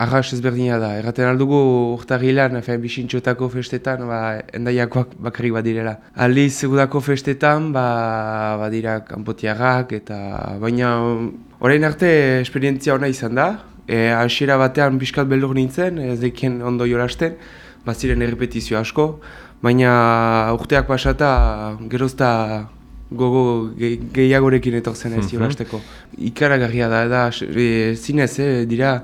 arras ezberdina da. Erraten aldugu urtagilan, efen bisintxotako festetan, ba, endaiakoak bakarrik badirela. Aldiz, gudako festetan, ba, badira kanpotiagak, eta baina orain arte esperientzia ona izan da. E, hasiera batean pixkat beldur nintzen, ez dekien ondo jolasten, baziren errepetizio asko, baina urteak pasata gerozta gogo ge, gehiagorekin etortzen ez jolasteko. Ikaragarria da, da e, zinez, eh, dira,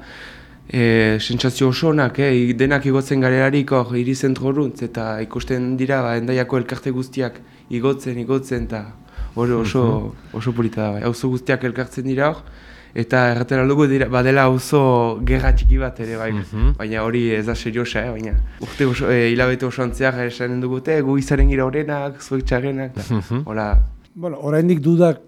e, sentsazio oso onak, eh, denak igotzen garelarik hor hiri zentroruntz, eta ikusten dira, ba, endaiako elkarte guztiak igotzen, igotzen, eta hori oso, oso polita da, bai. auzo guztiak elkartzen dira hor, eta erraten aldugu dira, badela oso gerra txiki bat ere, bai. baina hori ez da seriosa, eh, baina urte oso, e, hilabete oso antzeak esanen dugute, gu izaren gira horrenak, zuek txarrenak, eta, hola, Bueno, oraindik dudak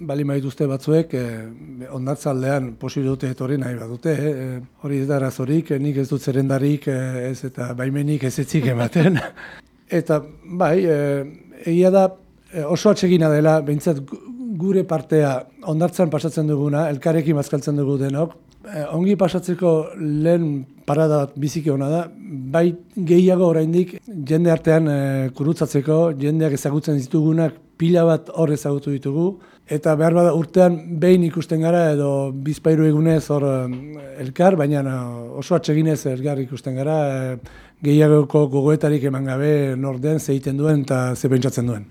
bali maituzte batzuek, eh, ondartzaldean posible dute etorri nahi badute, eh, hori ez da arazorik, eh, nik ez dut zerrendarik, eh, ez eta baimenik ez etzik ematen. eta bai, eh, egia da eh, oso atsegina dela, behintzat gu- gure partea ondartzan pasatzen duguna, elkarrekin bazkaltzen dugu denok, eh, ongi pasatzeko lehen parada bat biziki ona da, bai gehiago oraindik jende artean eh, kurutzatzeko, jendeak ezagutzen ditugunak pila bat hor ezagutu ditugu, eta behar bada urtean behin ikusten gara edo bizpairu egunez hor eh, elkar, baina eh, oso atseginez elkar ikusten gara, eh, gehiagoko gogoetarik eman gabe nor den, ze egiten duen eta ze pentsatzen duen.